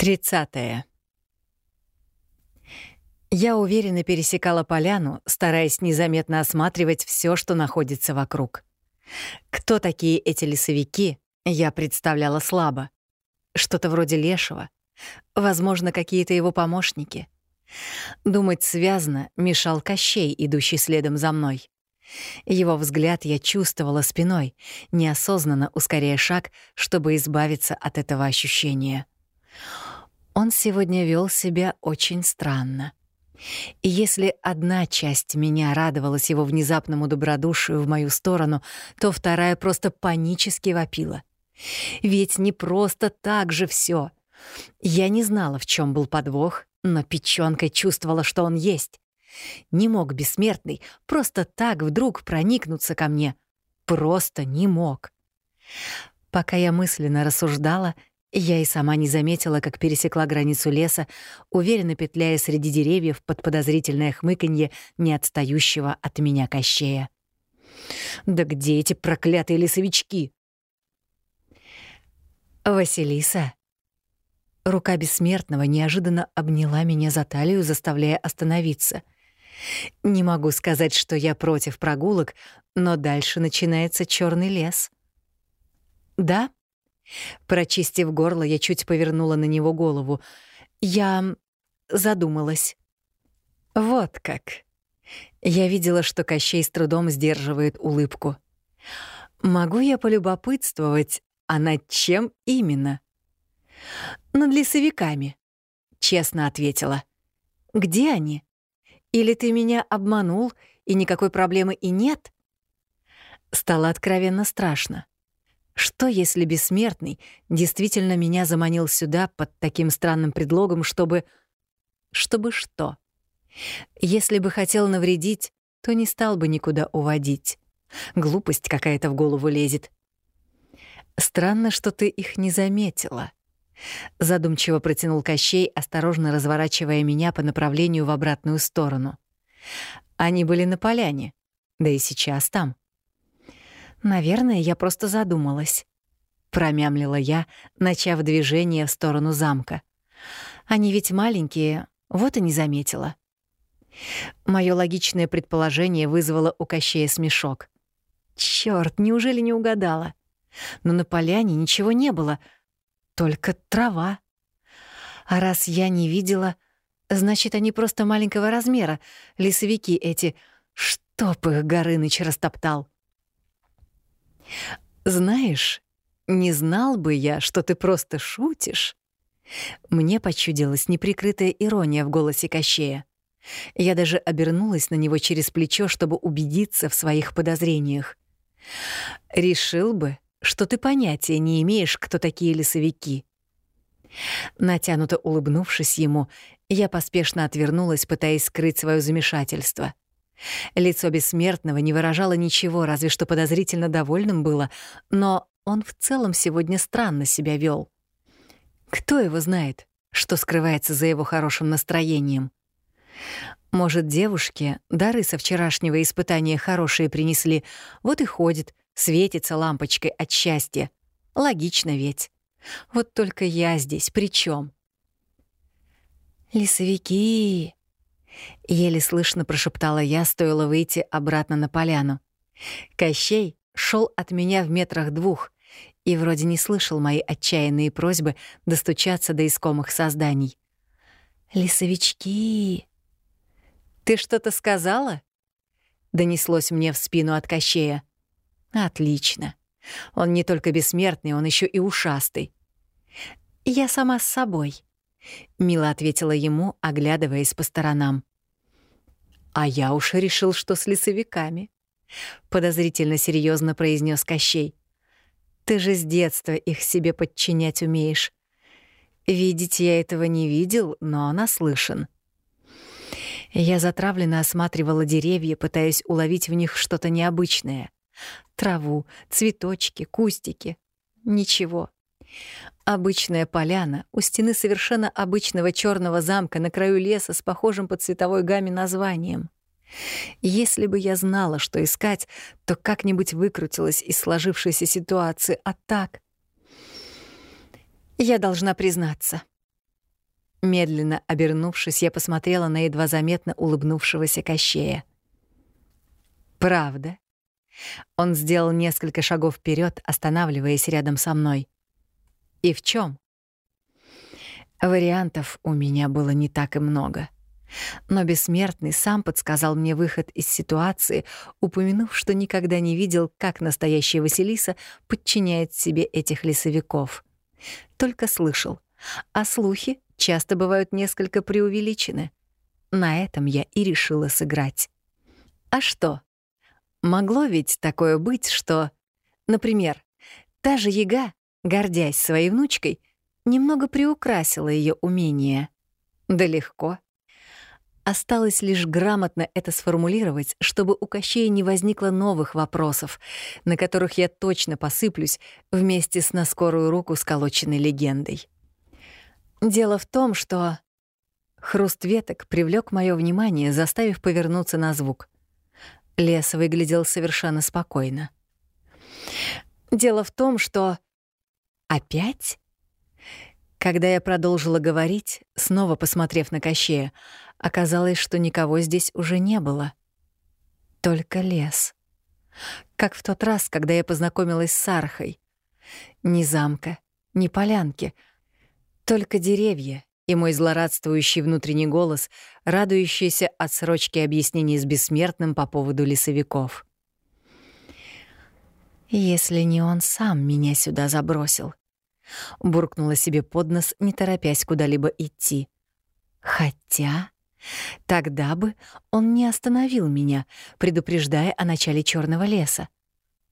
Тридцатое. Я уверенно пересекала поляну, стараясь незаметно осматривать все, что находится вокруг. Кто такие эти лесовики, я представляла слабо. Что-то вроде лешего. Возможно, какие-то его помощники. Думать связно мешал Кощей, идущий следом за мной. Его взгляд я чувствовала спиной, неосознанно ускоряя шаг, чтобы избавиться от этого ощущения. Он сегодня вел себя очень странно. И если одна часть меня радовалась его внезапному добродушию в мою сторону, то вторая просто панически вопила. Ведь не просто так же все. Я не знала, в чем был подвох, но печёнкой чувствовала, что он есть. Не мог бессмертный просто так вдруг проникнуться ко мне. Просто не мог. Пока я мысленно рассуждала, я и сама не заметила, как пересекла границу леса, уверенно петляя среди деревьев под подозрительное хмыканье не отстающего от меня кощея. «Да где эти проклятые лесовички?» «Василиса». Рука бессмертного неожиданно обняла меня за талию, заставляя остановиться. Не могу сказать, что я против прогулок, но дальше начинается черный лес. «Да?» Прочистив горло, я чуть повернула на него голову. Я задумалась. Вот как. Я видела, что Кощей с трудом сдерживает улыбку. Могу я полюбопытствовать, а над чем именно? Над лесовиками, честно ответила. Где они? Или ты меня обманул, и никакой проблемы и нет? Стало откровенно страшно. Что, если бессмертный действительно меня заманил сюда под таким странным предлогом, чтобы... Чтобы что? Если бы хотел навредить, то не стал бы никуда уводить. Глупость какая-то в голову лезет. Странно, что ты их не заметила. Задумчиво протянул Кощей, осторожно разворачивая меня по направлению в обратную сторону. Они были на поляне, да и сейчас там. Наверное, я просто задумалась. Промямлила я, начав движение в сторону замка. Они ведь маленькие, вот и не заметила. Моё логичное предположение вызвало у Кощея смешок. Чёрт, неужели не угадала? Но на поляне ничего не было, только трава. А раз я не видела, значит, они просто маленького размера, лесовики эти. Чтоб их Горыныч растоптал. «Знаешь, не знал бы я, что ты просто шутишь». Мне почудилась неприкрытая ирония в голосе Кощея. Я даже обернулась на него через плечо, чтобы убедиться в своих подозрениях. «Решил бы, что ты понятия не имеешь, кто такие лесовики». Натянуто улыбнувшись ему, я поспешно отвернулась, пытаясь скрыть свое замешательство. Лицо бессмертного не выражало ничего, разве что подозрительно довольным было, но он в целом сегодня странно себя вел. Кто его знает, что скрывается за его хорошим настроением? Может, девушке дары со вчерашнего испытания хорошие принесли, вот и ходит, светится лампочкой от счастья. Логично ведь. Вот только я здесь при чем? «Лесовики!» Еле слышно прошептала я, стоило выйти обратно на поляну. Кощей шел от меня в метрах двух и вроде не слышал мои отчаянные просьбы достучаться до искомых созданий. «Лесовички!» «Ты что-то сказала?» — донеслось мне в спину от Кощея. «Отлично. Он не только бессмертный, он еще и ушастый. Я сама с собой». — мило ответила ему, оглядываясь по сторонам. «А я уж решил, что с лесовиками», — подозрительно серьезно произнес Кощей. «Ты же с детства их себе подчинять умеешь. Видеть я этого не видел, но наслышан». Я затравленно осматривала деревья, пытаясь уловить в них что-то необычное. Траву, цветочки, кустики. Ничего. Обычная поляна у стены совершенно обычного черного замка на краю леса с похожим по цветовой гамме названием. Если бы я знала, что искать, то как-нибудь выкрутилась из сложившейся ситуации, а так... Я должна признаться. Медленно обернувшись, я посмотрела на едва заметно улыбнувшегося Кощея. «Правда?» Он сделал несколько шагов вперед, останавливаясь рядом со мной. «И в чем? Вариантов у меня было не так и много. Но бессмертный сам подсказал мне выход из ситуации, упомянув, что никогда не видел, как настоящая Василиса подчиняет себе этих лесовиков. Только слышал. А слухи часто бывают несколько преувеличены. На этом я и решила сыграть. А что? Могло ведь такое быть, что... Например, та же яга, гордясь своей внучкой, немного приукрасила ее умение. Да легко. Осталось лишь грамотно это сформулировать, чтобы у Кощея не возникло новых вопросов, на которых я точно посыплюсь вместе с на скорую руку сколоченной легендой. Дело в том, что... Хруст веток привлек мое внимание, заставив повернуться на звук. Лес выглядел совершенно спокойно. Дело в том, что... Опять? Когда я продолжила говорить, снова посмотрев на Кощея, оказалось, что никого здесь уже не было. Только лес. Как в тот раз, когда я познакомилась с Архой. Ни замка, ни полянки, только деревья и мой злорадствующий внутренний голос, радующийся отсрочки объяснений с бессмертным по поводу лесовиков. «Если не он сам меня сюда забросил», буркнула себе под нос, не торопясь куда-либо идти. Хотя тогда бы он не остановил меня, предупреждая о начале черного леса.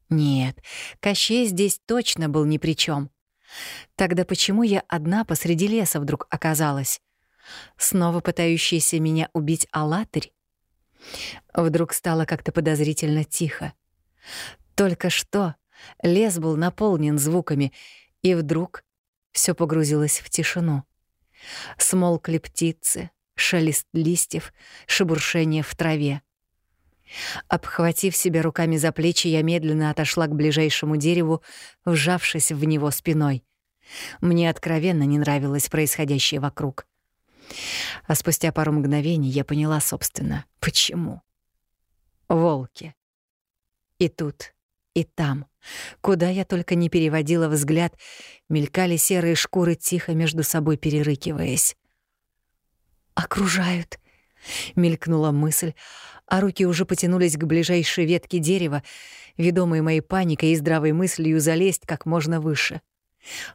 Нет, Кощей здесь точно был ни при чем. Тогда почему я одна посреди леса вдруг оказалась? Снова пытающийся меня убить Алатырь? Вдруг стало как-то подозрительно тихо. Только что лес был наполнен звуками, и вдруг все погрузилось в тишину. Смолкли птицы, шелест листьев, шебуршение в траве. Обхватив себя руками за плечи, я медленно отошла к ближайшему дереву, вжавшись в него спиной. Мне откровенно не нравилось происходящее вокруг. А спустя пару мгновений я поняла, собственно, почему. Волки. И тут, и там, куда я только не переводила взгляд, мелькали серые шкуры, тихо между собой перерыкиваясь. «Окружают», — мелькнула мысль, а руки уже потянулись к ближайшей ветке дерева, ведомые моей паникой и здравой мыслью залезть как можно выше.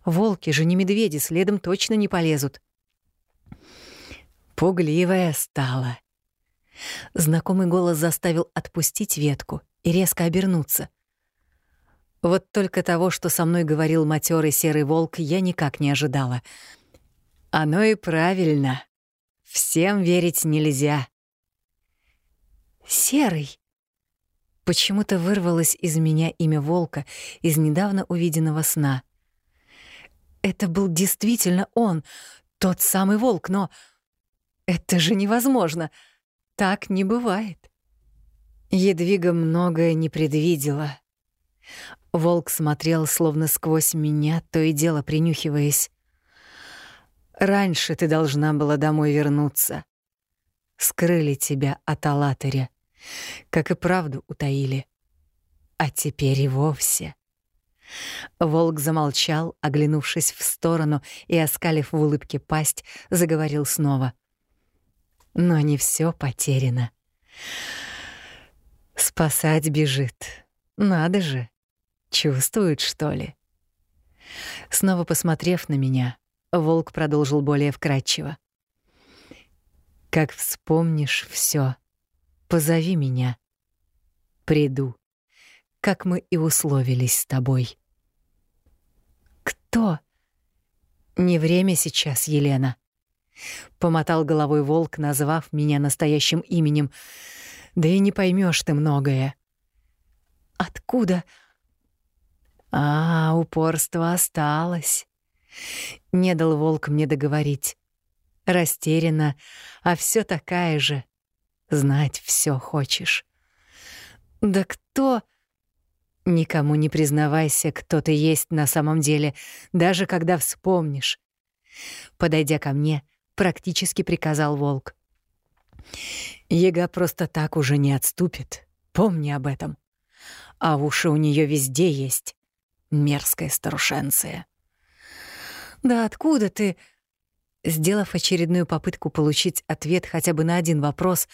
Волки же не медведи, следом точно не полезут. Пугливая стала. Знакомый голос заставил отпустить ветку и резко обернуться — вот только того, что со мной говорил матерый серый волк, я никак не ожидала. Оно и правильно. Всем верить нельзя. Серый. Почему-то вырвалось из меня имя волка из недавно увиденного сна. Это был действительно он, тот самый волк, но это же невозможно. Так не бывает. Едвига многое не предвидела. Волк смотрел словно сквозь меня, то и дело принюхиваясь. «Раньше ты должна была домой вернуться. Скрыли тебя от Алатыря, как и правду утаили. А теперь и вовсе». Волк замолчал, оглянувшись в сторону и, оскалив в улыбке пасть, заговорил снова. «Но не все потеряно. Спасать бежит. Надо же!» Чувствует, что ли? Снова посмотрев на меня, волк продолжил более вкратчиво. Как вспомнишь все, позови меня. Приду, как мы и условились с тобой. Кто? Не время сейчас, Елена. Помотал головой волк, назвав меня настоящим именем. Да и не поймешь ты многое. Откуда? А, упорство осталось. Не дал волк мне договорить. Растеряна, а все такая же. Знать все хочешь. Да кто... Никому не признавайся, кто ты есть на самом деле, даже когда вспомнишь. Подойдя ко мне, — практически приказал волк. Ега просто так уже не отступит. Помни об этом. А уши у нее везде есть. Мерзкая старушенция. «Да откуда ты?» Сделав очередную попытку получить ответ хотя бы на один вопрос,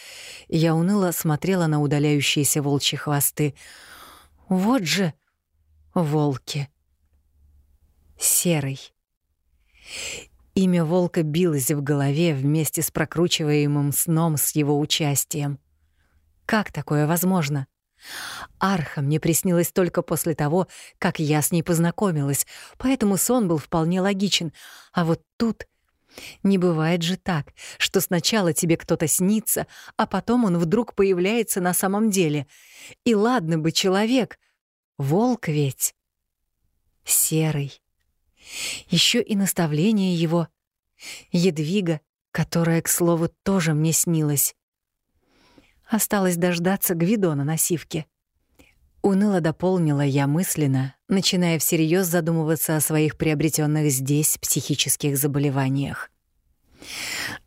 я уныло смотрела на удаляющиеся волчьи хвосты. «Вот же волки!» Серый. Имя волка билось в голове вместе с прокручиваемым сном с его участием. Как такое возможно? Арха мне приснилась только после того, как я с ней познакомилась, поэтому сон был вполне логичен. А вот тут не бывает же так, что сначала тебе кто-то снится, а потом он вдруг появляется на самом деле. И ладно бы человек, волк ведь. Серый. Еще и наставление его. Едвига, которая, к слову, тоже мне снилась. Осталось дождаться Гвидона на сивке. Уныло дополнила я мысленно, начиная всерьез задумываться о своих приобретенных здесь психических заболеваниях.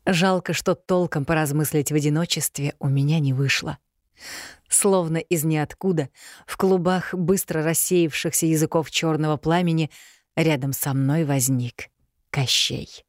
Жалко, что толком поразмыслить в одиночестве у меня не вышло. Словно из ниоткуда, в клубах быстро рассеявшихся языков черного пламени, рядом со мной возник Кощей.